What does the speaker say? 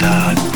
da